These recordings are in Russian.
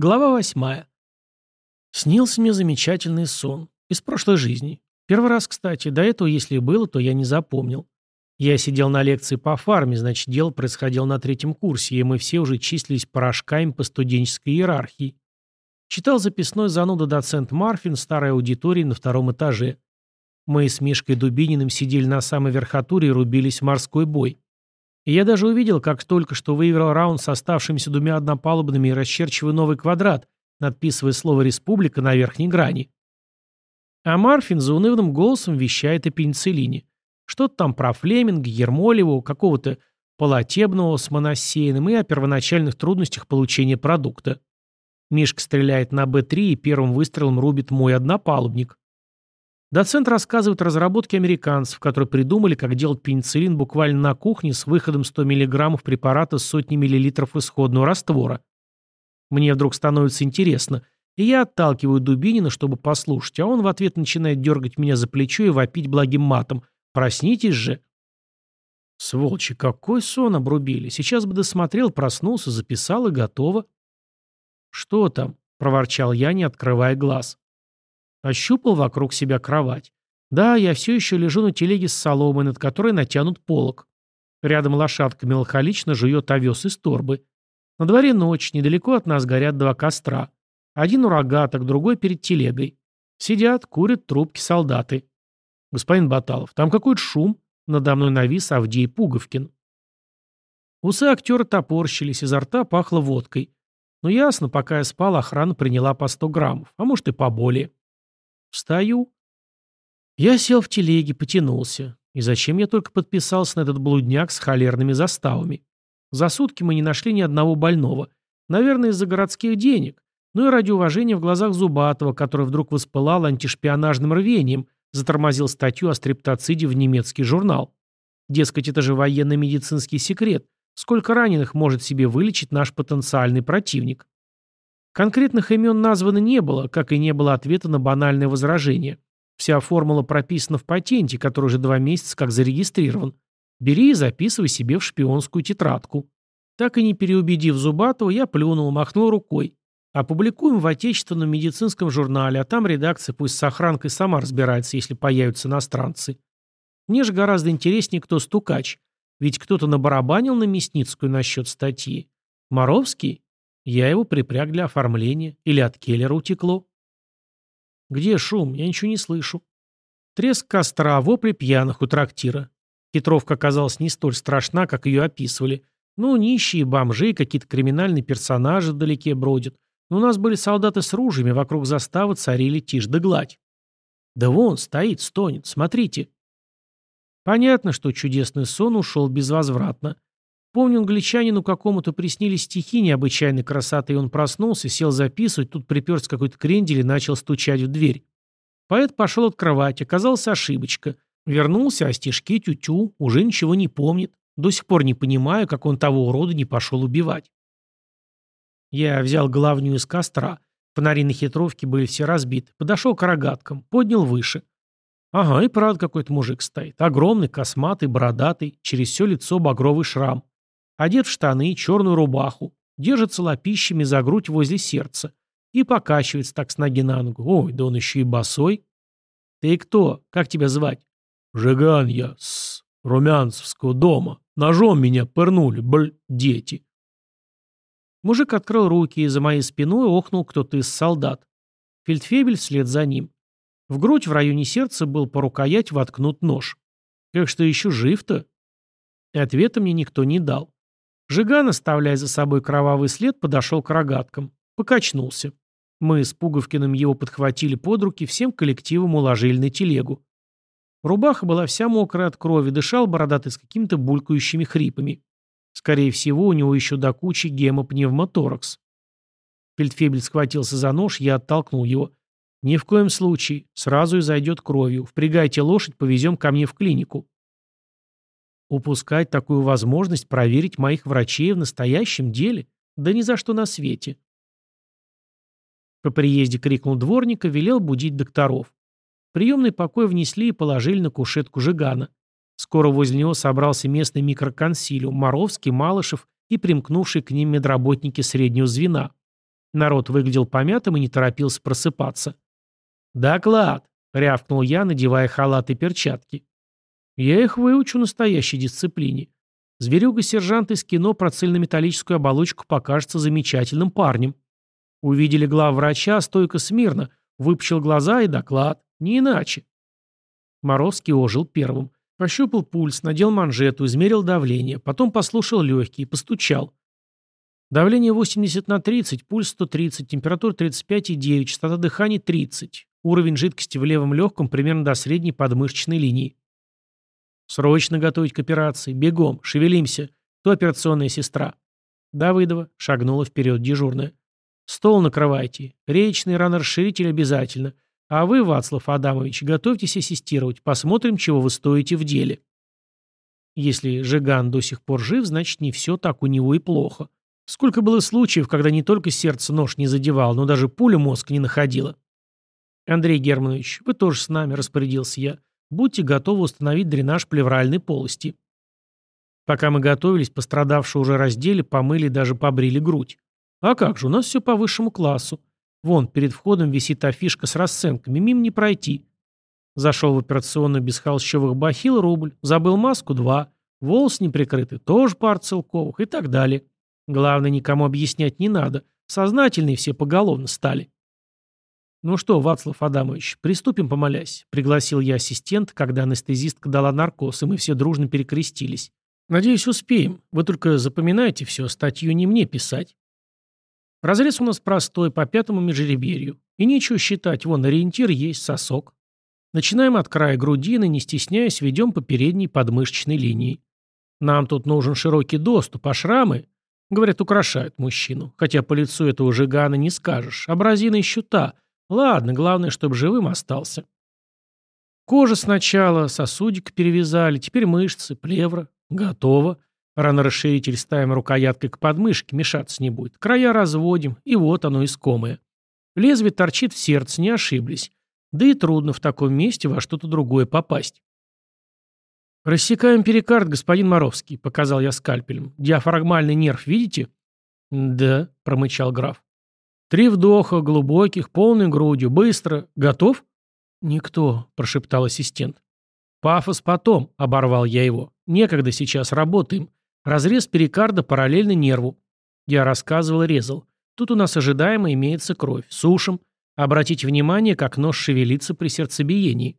Глава восьмая. Снился мне замечательный сон. Из прошлой жизни. Первый раз, кстати. До этого, если и было, то я не запомнил. Я сидел на лекции по фарме, значит, дело происходило на третьем курсе, и мы все уже числились порошками по студенческой иерархии. Читал записной зануда доцент Марфин в старой аудитории на втором этаже. Мы с Мишкой Дубининым сидели на самой верхотуре и рубились в морской бой. И я даже увидел, как только что выиграл раунд с оставшимися двумя однопалубными и расчерчивая новый квадрат, надписывая слово «республика» на верхней грани. А Марфин за унывным голосом вещает о пенициллине. Что-то там про Флеминга, Ермолева, какого-то Полотебного с моносеяным и о первоначальных трудностях получения продукта. Мишка стреляет на Б-3 и первым выстрелом рубит мой однопалубник. Доцент рассказывает разработки американцев, которые придумали, как делать пенициллин буквально на кухне с выходом 100 мг препарата с сотни миллилитров исходного раствора. Мне вдруг становится интересно, и я отталкиваю Дубинина, чтобы послушать, а он в ответ начинает дергать меня за плечо и вопить благим матом. «Проснитесь же!» Сволочи, какой сон обрубили. Сейчас бы досмотрел, проснулся, записал и готово. «Что там?» — проворчал я, не открывая глаз. Ощупал вокруг себя кровать. Да, я все еще лежу на телеге с соломой, над которой натянут полог. Рядом лошадка меланхолично жует овес из торбы. На дворе ночь, недалеко от нас горят два костра. Один у рогаток, другой перед телегой. Сидят, курят трубки солдаты. Господин Баталов, там какой-то шум. Надо мной навис Авдей Пуговкин. Усы актера топорщились, изо рта пахло водкой. Но ясно, пока я спал, охрана приняла по 100 граммов, а может и поболее. Встаю. Я сел в телеге, потянулся. И зачем я только подписался на этот блудняк с холерными заставами? За сутки мы не нашли ни одного больного. Наверное, из-за городских денег. Ну и ради уважения в глазах Зубатова, который вдруг воспылал антишпионажным рвением, затормозил статью о стриптоциде в немецкий журнал. Дескать, это же военно-медицинский секрет. Сколько раненых может себе вылечить наш потенциальный противник? Конкретных имен названо не было, как и не было ответа на банальное возражение. Вся формула прописана в патенте, который уже два месяца как зарегистрирован. Бери и записывай себе в шпионскую тетрадку. Так и не переубедив Зубатова, я плюнул, махнул рукой. Опубликуем в отечественном медицинском журнале, а там редакция пусть с охранкой сама разбирается, если появятся иностранцы. Мне же гораздо интереснее, кто стукач. Ведь кто-то набарабанил на Мясницкую насчет статьи. Моровский? Я его припряг для оформления. Или от Келлера утекло. Где шум? Я ничего не слышу. Треск костра, вопли пьяных у трактира. Хитровка оказалась не столь страшна, как ее описывали. Ну, нищие, бомжи, какие-то криминальные персонажи вдалеке бродят. Но у нас были солдаты с ружьями, вокруг заставы царили тишь да гладь. Да вон, стоит, стонет, смотрите. Понятно, что чудесный сон ушел безвозвратно. Помню, англичанину какому-то приснились стихи необычайной красоты, и он проснулся, сел записывать, тут приперся какой-то крендель и начал стучать в дверь. Поэт пошел открывать, оказалась ошибочка. Вернулся, а стишки тю-тю, уже ничего не помнит. До сих пор не понимаю, как он того урода не пошел убивать. Я взял главню из костра. Фонари на хитровке были все разбиты. Подошел к рогаткам, поднял выше. Ага, и правда какой-то мужик стоит. Огромный, косматый, бородатый, через все лицо багровый шрам. Одет в штаны, черную рубаху, держится лопищами за грудь возле сердца и покачивается так с ноги на ногу. Ой, да он еще и босой. Ты кто? Как тебя звать? Жиган я с Румянцевского дома. Ножом меня пырнули, бль, дети. Мужик открыл руки, и за моей спиной охнул кто-то из солдат. Фельдфебель вслед за ним. В грудь в районе сердца был по рукоять воткнут нож. Как что еще жив-то? И ответа мне никто не дал. Жиган, оставляя за собой кровавый след, подошел к рогаткам. Покачнулся. Мы с Пуговкиным его подхватили под руки, всем коллективом уложили на телегу. Рубаха была вся мокрая от крови, дышал бородатый с какими-то булькающими хрипами. Скорее всего, у него еще до кучи гемопневмоторакс. Фельдфебель схватился за нож, я оттолкнул его. «Ни в коем случае. Сразу и зайдет кровью. Впрягайте лошадь, повезем ко мне в клинику». Упускать такую возможность проверить моих врачей в настоящем деле? Да ни за что на свете. По приезде крикнул дворника, велел будить докторов. Приемный покой внесли и положили на кушетку Жигана. Скоро возле него собрался местный микроконсилиум, Моровский, Малышев и примкнувшие к ним медработники среднего звена. Народ выглядел помятым и не торопился просыпаться. «Доклад!» — рявкнул я, надевая халат и перчатки. «Я их выучу настоящей дисциплине. Зверюга-сержант из кино про цельнометаллическую оболочку покажется замечательным парнем. Увидели главврача, стойко смирно, выпучил глаза и доклад. Не иначе». Моровский ожил первым. Пощупал пульс, надел манжету, измерил давление, потом послушал легкие, постучал. Давление 80 на 30, пульс 130, температура 35,9, частота дыхания 30. Уровень жидкости в левом легком примерно до средней подмышечной линии. Срочно готовить к операции. Бегом, шевелимся. Кто операционная сестра? Давыдова шагнула вперед дежурная. Стол накрывайте. Речный ранорасширитель обязательно. А вы, Вацлав Адамович, готовьтесь ассистировать. Посмотрим, чего вы стоите в деле. Если Жиган до сих пор жив, значит, не все так у него и плохо. Сколько было случаев, когда не только сердце нож не задевал, но даже пуля мозг не находила. Андрей Германович, вы тоже с нами, распорядился я. Будьте готовы установить дренаж плевральной полости. Пока мы готовились, пострадавшие уже раздели, помыли и даже побрили грудь. А как же, у нас все по высшему классу. Вон, перед входом висит афишка с расценками, мимо не пройти. Зашел в операционную без холщовых бахил рубль, забыл маску – два, волос не прикрыты – тоже пар целковых и так далее. Главное, никому объяснять не надо, сознательные все поголовно стали. «Ну что, Вацлав Адамович, приступим, помолясь», — пригласил я ассистент, когда анестезистка дала наркоз, и мы все дружно перекрестились. «Надеюсь, успеем. Вы только запоминайте все, статью не мне писать». Разрез у нас простой, по пятому межреберью. И нечего считать, вон ориентир есть, сосок. Начинаем от края грудины, не стесняясь, ведем по передней подмышечной линии. Нам тут нужен широкий доступ, а шрамы, говорят, украшают мужчину. Хотя по лицу этого жигана не скажешь. Абразина еще та. Ладно, главное, чтобы живым остался. Кожа сначала, сосудик перевязали, теперь мышцы, плевра. Готово. Ранорасширитель ставим рукояткой к подмышке, мешаться не будет. Края разводим, и вот оно искомое. Лезвие торчит в сердце, не ошиблись. Да и трудно в таком месте во что-то другое попасть. «Рассекаем перикард, господин Моровский», — показал я скальпелем. «Диафрагмальный нерв видите?» «Да», — промычал граф. «Три вдоха, глубоких, полной грудью, быстро. Готов?» «Никто», — прошептал ассистент. «Пафос потом», — оборвал я его. «Некогда сейчас, работаем. Разрез перикарда параллельно нерву. Я рассказывал и резал. Тут у нас ожидаемо имеется кровь. Сушим. Обратите внимание, как нож шевелится при сердцебиении.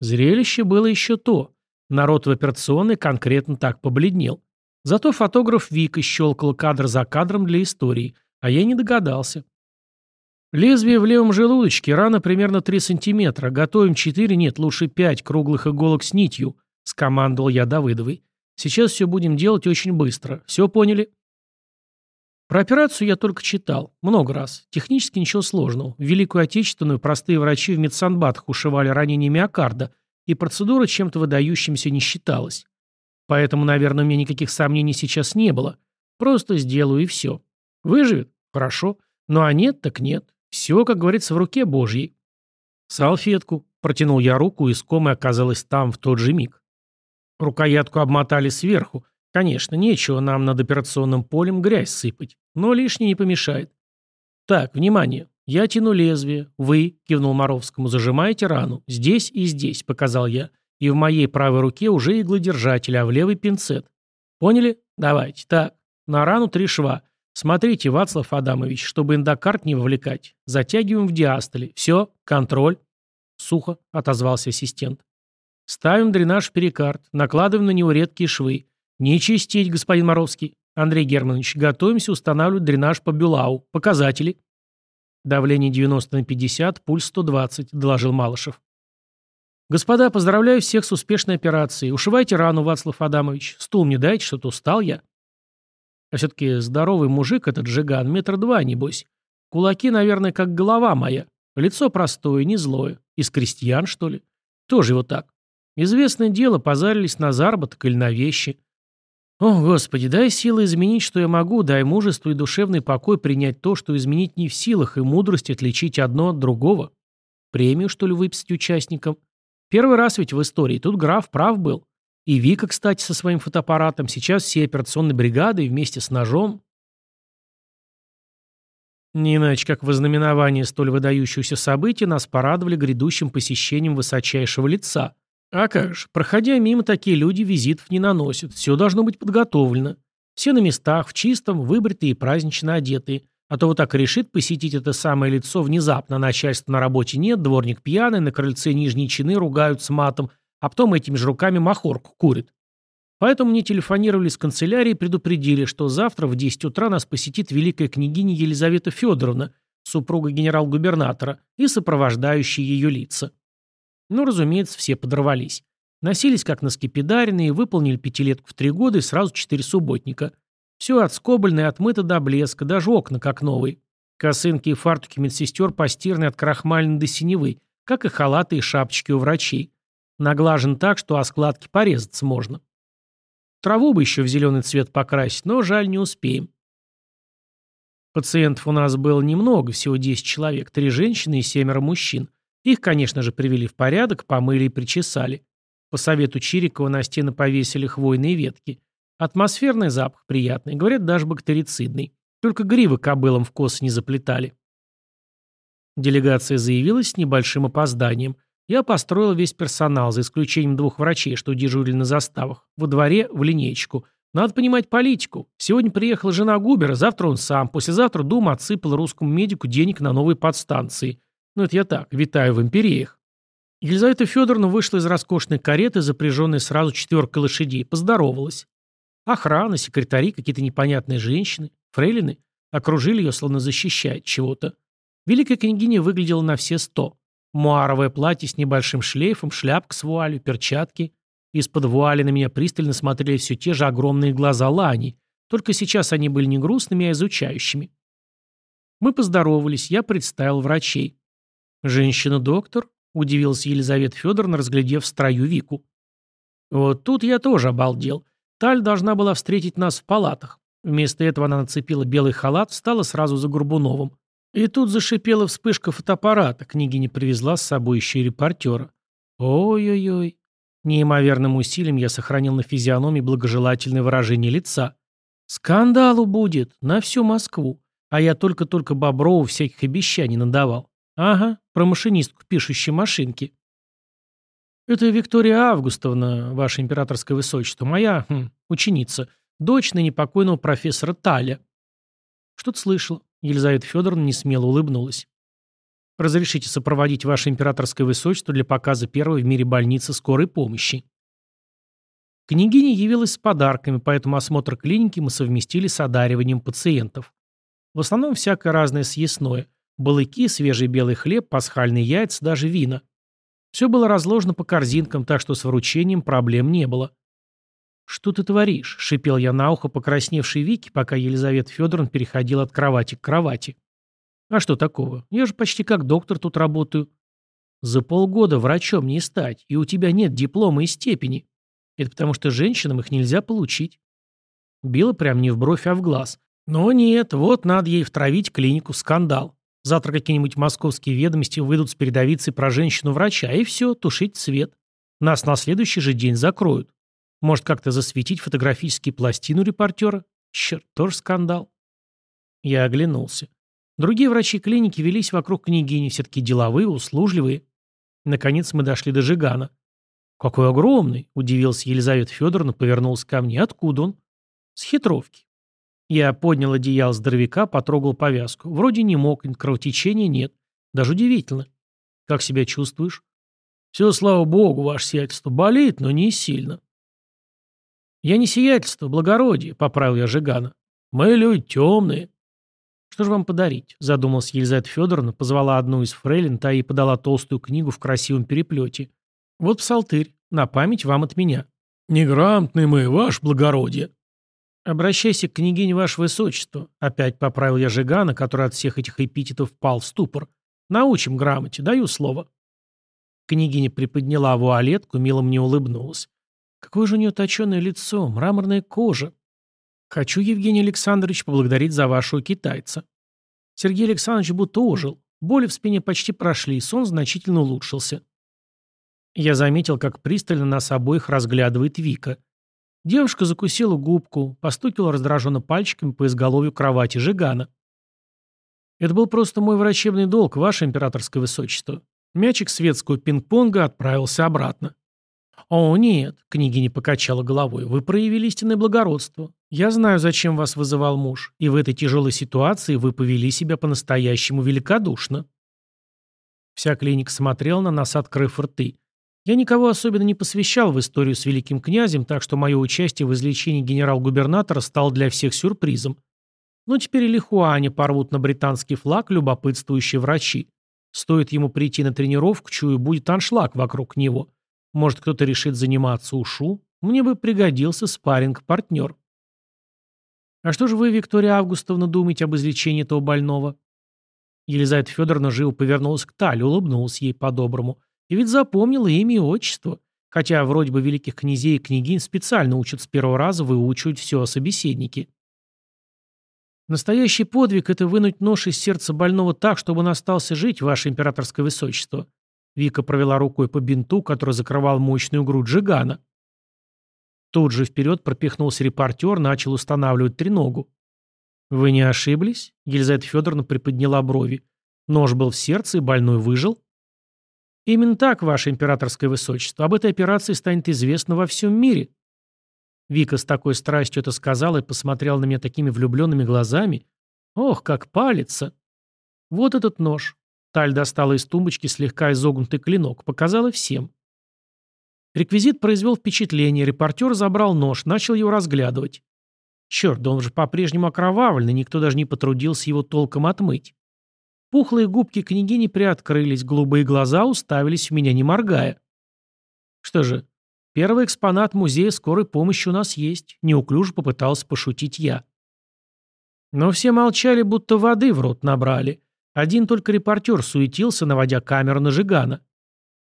Зрелище было еще то. Народ в операционной конкретно так побледнел. Зато фотограф Вика щелкал кадр за кадром для истории, а я не догадался. Лезвие в левом желудочке, рана примерно 3 сантиметра. Готовим 4, нет, лучше 5 круглых иголок с нитью, скомандовал я Давыдовой. Сейчас все будем делать очень быстро. Все поняли?» Про операцию я только читал. Много раз. Технически ничего сложного. В Великую Отечественную простые врачи в медсанбатах ушивали ранение миокарда, и процедура чем-то выдающимся не считалась. Поэтому, наверное, у меня никаких сомнений сейчас не было. Просто сделаю и все. Выживет? Хорошо. Ну а нет, так нет. Все, как говорится, в руке Божьей. Салфетку. Протянул я руку, и искомая оказалась там в тот же миг. Рукоятку обмотали сверху. Конечно, нечего нам над операционным полем грязь сыпать, но лишнее не помешает. Так, внимание. Я тяну лезвие. Вы, кивнул Моровскому, зажимаете рану. Здесь и здесь, показал я. И в моей правой руке уже иглодержатель, а в левый пинцет. Поняли? Давайте. Так, на рану три шва. Смотрите, Вацлав Адамович, чтобы эндокард не вовлекать. Затягиваем в диастоле. Все, контроль. Сухо, отозвался ассистент. Ставим дренаж в перикард, накладываем на него редкие швы. Не чистить, господин Моровский. Андрей Германович, готовимся устанавливать дренаж по Бюлау. Показатели. Давление 90 на 50, пульс 120, доложил Малышев. Господа, поздравляю всех с успешной операцией. Ушивайте рану, Вацлав Адамович. Стул мне дайте, что-то устал я. А все-таки здоровый мужик этот Жиган, метр два, небось. Кулаки, наверное, как голова моя. Лицо простое, не злое. Из крестьян, что ли? Тоже его так. Известное дело, позарились на заработок или на вещи. О, Господи, дай силы изменить, что я могу, дай мужество и душевный покой принять то, что изменить не в силах, и мудрость отличить одно от другого. Премию, что ли, выписать участникам? Первый раз ведь в истории, тут граф прав был. И Вика, кстати, со своим фотоаппаратом, сейчас все операционные бригады вместе с ножом. Не иначе, как в ознаменование столь выдающегося события нас порадовали грядущим посещением высочайшего лица. А как же, проходя мимо, такие люди визитов не наносят. Все должно быть подготовлено. Все на местах, в чистом, выбритые и празднично одетые. А то вот так решит посетить это самое лицо внезапно. Начальства на работе нет, дворник пьяный, на крыльце нижние чины ругаются матом, а потом этими же руками махорку курит. Поэтому мне телефонировали с канцелярии и предупредили, что завтра в 10 утра нас посетит великая княгиня Елизавета Федоровна, супруга генерал-губернатора, и сопровождающие ее лица. Ну, разумеется, все подорвались. Носились как на скипидаренные, выполнили пятилетку в три года и сразу четыре субботника. Все отскоблено и отмыто до блеска, даже окна как новые. Косынки и фартуки медсестер постираны от крахмальной до синевы, как и халаты и шапочки у врачей. Наглажен так, что о складке порезаться можно. Траву бы еще в зеленый цвет покрасить, но жаль, не успеем. Пациентов у нас было немного, всего 10 человек, три женщины и семеро мужчин. Их, конечно же, привели в порядок, помыли и причесали. По совету Чирикова на стены повесили хвойные ветки. Атмосферный запах приятный, говорят, даже бактерицидный. Только гривы кобылам в косы не заплетали. Делегация заявилась с небольшим опозданием – я построил весь персонал, за исключением двух врачей, что дежурили на заставах. Во дворе, в линейку. Надо понимать политику. Сегодня приехала жена Губера, завтра он сам, послезавтра Дума отсыпал русскому медику денег на новые подстанции. Ну это я так, витаю в империях. Елизавета Федоровна вышла из роскошной кареты, запряженной сразу четверкой лошадей, поздоровалась. Охрана, секретари, какие-то непонятные женщины, фрейлины окружили ее, словно защищая чего-то. Великая княгиня выглядела на все сто. Муаровое платье с небольшим шлейфом, шляпка с вуалью, перчатки. Из-под вуали на меня пристально смотрели все те же огромные глаза Лани, только сейчас они были не грустными, а изучающими. Мы поздоровались, я представил врачей. «Женщина-доктор?» – удивилась Елизавета Федоровна, разглядев в строю Вику. Вот тут я тоже обалдел. Таль должна была встретить нас в палатах. Вместо этого она нацепила белый халат, встала сразу за Горбуновым. И тут зашипела вспышка фотоаппарата, княгиня привезла с собой еще и репортера. Ой-ой-ой. Неимоверным усилием я сохранил на физиономии благожелательное выражение лица. Скандалу будет на всю Москву. А я только-только Боброву всяких обещаний надавал. Ага, про машинистку пишущей машинки. Это Виктория Августовна, ваше императорское высочество, моя хм, ученица, дочь ныне покойного профессора Таля. Что-то слышал. Елизавета Федоровна несмело улыбнулась. «Разрешите сопроводить ваше императорское высочество для показа первой в мире больницы скорой помощи». Княгиня явилась с подарками, поэтому осмотр клиники мы совместили с одариванием пациентов. В основном всякое разное съестное. Балыки, свежий белый хлеб, пасхальные яйца, даже вина. Все было разложено по корзинкам, так что с вручением проблем не было. «Что ты творишь?» — шипел я на ухо покрасневшей Вики, пока Елизавета Федоровна переходила от кровати к кровати. «А что такого? Я же почти как доктор тут работаю». «За полгода врачом не стать, и у тебя нет диплома и степени. Это потому что женщинам их нельзя получить». Била прям не в бровь, а в глаз. «Но нет, вот надо ей втравить клинику скандал. Завтра какие-нибудь московские ведомости выйдут с передовицей про женщину-врача, и все, тушить свет. Нас на следующий же день закроют. Может, как-то засветить фотографические пластину репортера? Черт, тоже скандал. Я оглянулся. Другие врачи клиники велись вокруг княгини, все-таки деловые, услужливые. Наконец мы дошли до Жигана. «Какой огромный!» – удивился Елизавета Федоровна, повернулась ко мне. «Откуда он?» «С хитровки». Я поднял одеяло здоровяка, потрогал повязку. Вроде не мокнет, кровотечения нет. Даже удивительно. «Как себя чувствуешь?» «Все, слава богу, ваше сиятельство. Болит, но не сильно». «Я не сиятельство, благородие», — поправил я Жигана. «Мы люди темные». «Что же вам подарить?» — задумалась Елизавета Федоровна, позвала одну из фрейлин, та ей подала толстую книгу в красивом переплете. «Вот псалтырь. На память вам от меня». «Неграмотные мы, ваше благородие». «Обращайся к княгине ваше высочество», — опять поправил я Жигана, который от всех этих эпитетов впал в ступор. «Научим грамоте, даю слово». Княгиня приподняла вуалетку, мило мне улыбнулась. Какое же у нее точеное лицо, мраморная кожа. Хочу, Евгений Александрович, поблагодарить за вашего китайца. Сергей Александрович будто ожил. Боли в спине почти прошли, сон значительно улучшился. Я заметил, как пристально нас обоих разглядывает Вика. Девушка закусила губку, постукила раздраженно пальчиками по изголовью кровати Жигана. Это был просто мой врачебный долг, ваше императорское высочество. Мячик светского пинг-понга отправился обратно. «О, нет», — княгиня покачала головой, — «вы проявили истинное благородство. Я знаю, зачем вас вызывал муж, и в этой тяжелой ситуации вы повели себя по-настоящему великодушно». Вся клиника смотрела на нас, открыв рты. Я никого особенно не посвящал в историю с великим князем, так что мое участие в излечении генерал-губернатора стало для всех сюрпризом. Но теперь и Лихуане порвут на британский флаг любопытствующие врачи. Стоит ему прийти на тренировку, чую, будет аншлаг вокруг него. Может, кто-то решит заниматься ушу? Мне бы пригодился спарринг-партнер. А что же вы, Виктория Августовна, думаете об излечении этого больного? Елизавета Федоровна живо повернулась к Тале, улыбнулась ей по-доброму. И ведь запомнила имя и отчество. Хотя вроде бы великих князей и княгинь специально учат с первого раза выучивать все о собеседнике. Настоящий подвиг – это вынуть нож из сердца больного так, чтобы он остался жить, ваше императорское высочество. Вика провела рукой по бинту, который закрывал мощную грудь Жигана. Тут же вперед пропихнулся репортер, начал устанавливать треногу. «Вы не ошиблись?» – Елизавета Федоровна приподняла брови. «Нож был в сердце, и больной выжил?» «Именно так, ваше императорское высочество. Об этой операции станет известно во всем мире». Вика с такой страстью это сказала и посмотрела на меня такими влюбленными глазами. «Ох, как палится!» «Вот этот нож». Таль достала из тумбочки слегка изогнутый клинок, показала всем. Реквизит произвел впечатление, репортер забрал нож, начал его разглядывать. Черт, да он же по-прежнему окровавленный, никто даже не потрудился его толком отмыть. Пухлые губки княгини приоткрылись, голубые глаза уставились в меня, не моргая. Что же, первый экспонат музея скорой помощи у нас есть, неуклюже попытался пошутить я. Но все молчали, будто воды в рот набрали. Один только репортер суетился, наводя камеру на Жигана.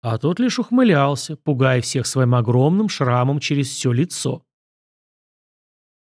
А тот лишь ухмылялся, пугая всех своим огромным шрамом через все лицо.